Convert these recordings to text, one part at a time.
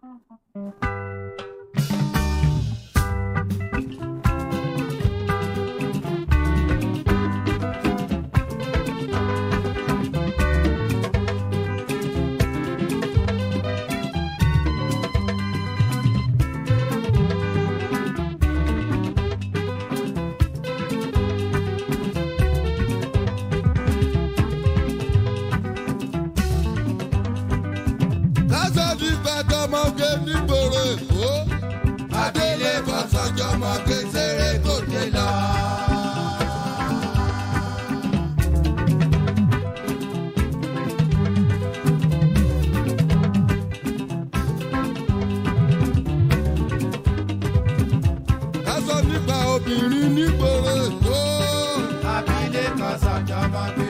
Thank you. obìnrin nígboro èkó. àbílẹ̀ kan ṣàjàmbá pé.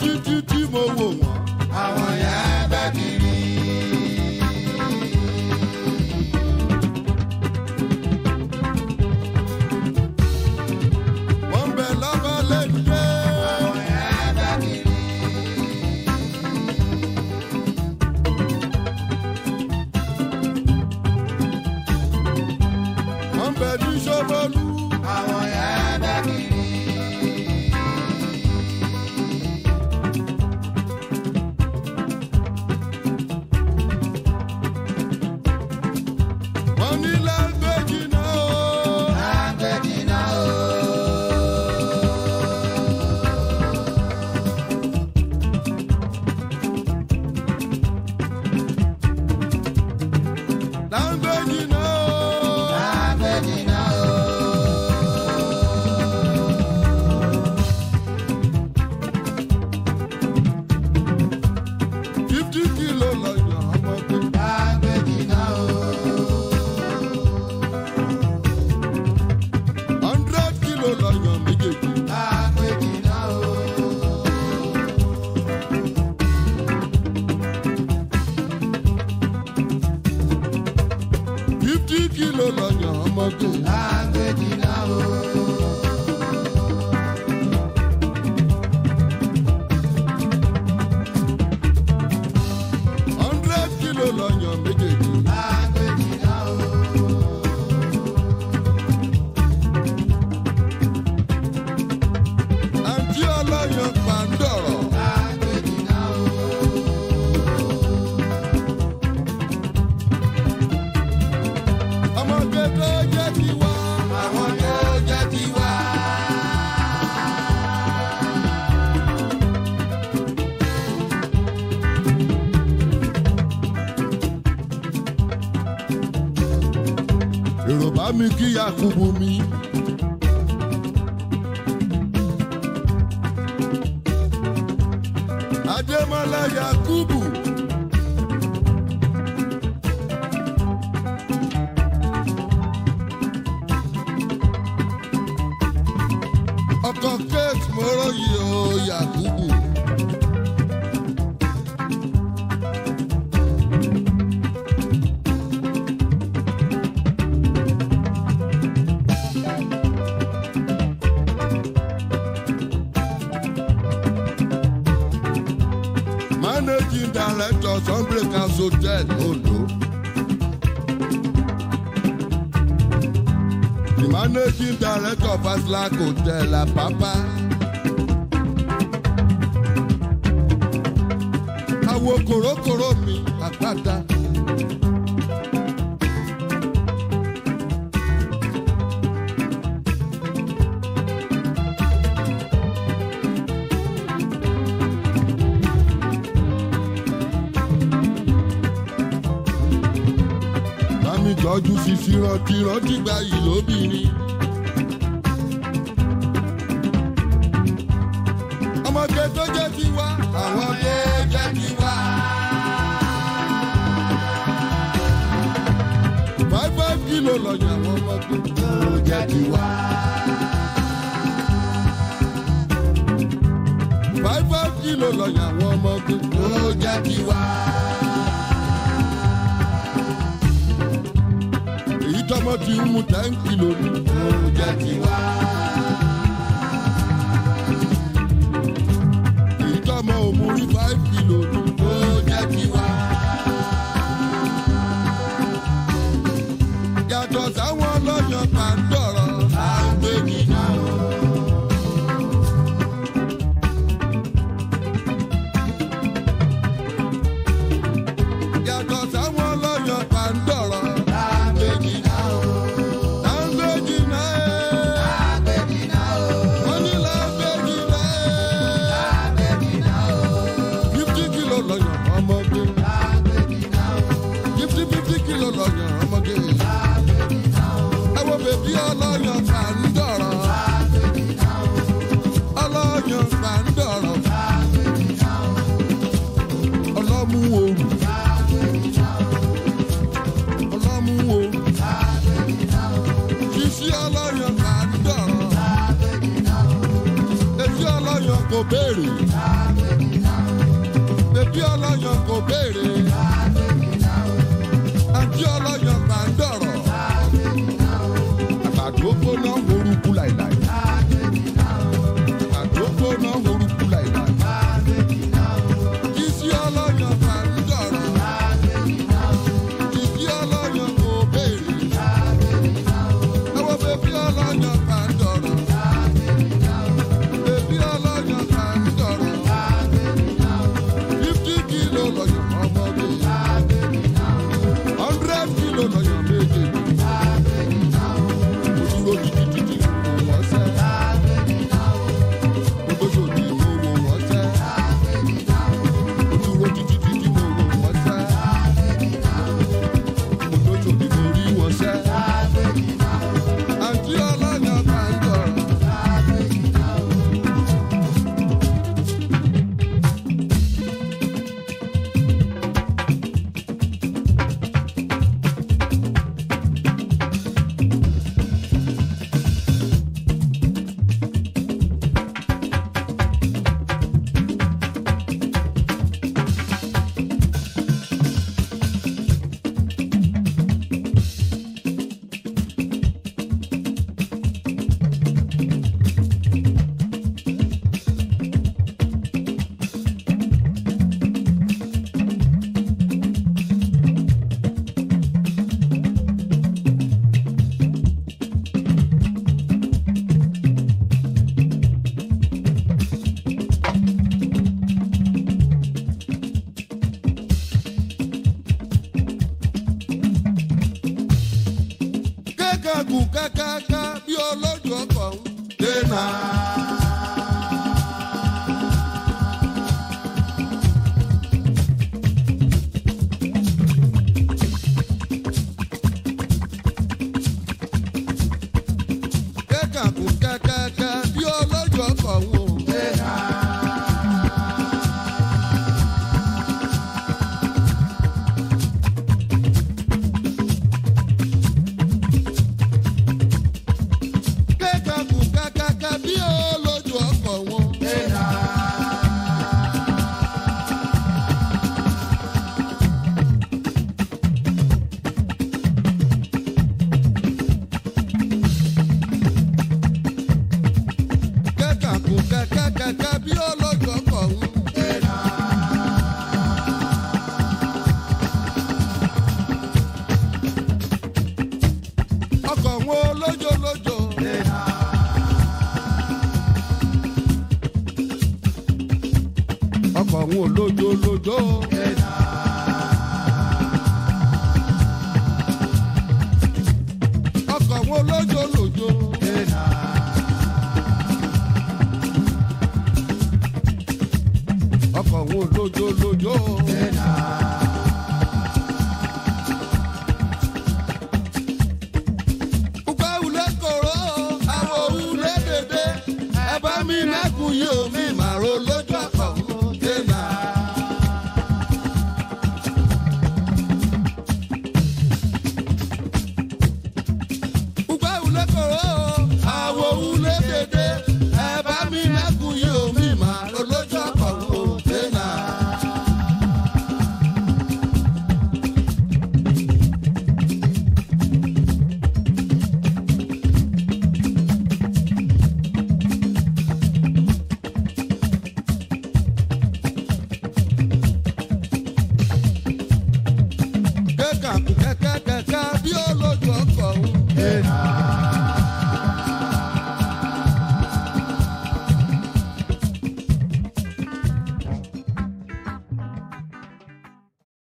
títí tí mo wò wọ́n. àwọn yà á bá kiri. wọ́n bẹ lábálẹ̀ dé. àwọn yà á bá kiri. bá mi kí Yakubu mi. Adémọ́lá Yakubu. ọkọ kate mọ́rọ́ yìí ó Yakubu. project Ondo. The managing director of Aslak Hotel Apapa. Àwo kòrókòró mi àgbàdá. ju sisi rọ̀tìrọ̀ dìgbà yìí lóbìnrin. ọmọge tó jẹ́ tiwa àwọn ọmọge jẹ́ tiwa. five five kilo lọ́jà àwọn ọmọge tó jẹ́ tiwa. five five kilo lọ́jà àwọn ọmọge tó jẹ́ tiwa. ọmọ ti ń mu táǹkì lónìí. oúnjẹ ti wá. ìtọ́mọ òmùrí five kìlò ní. oúnjẹ. mú o. Iṣẹ́ ọlọ́yàn là ń dọ̀rọ̀. Iṣẹ́ ọlọ́yàn kò béèrè. kàkùn kákáká bí olójú ọkọ̀ ń dènà. kàkùn kákáká bí olójú ọkọ̀ àkùn kẹ̀kẹ́ kẹ̀kẹ́ bí ọkọ̀ wọn olójó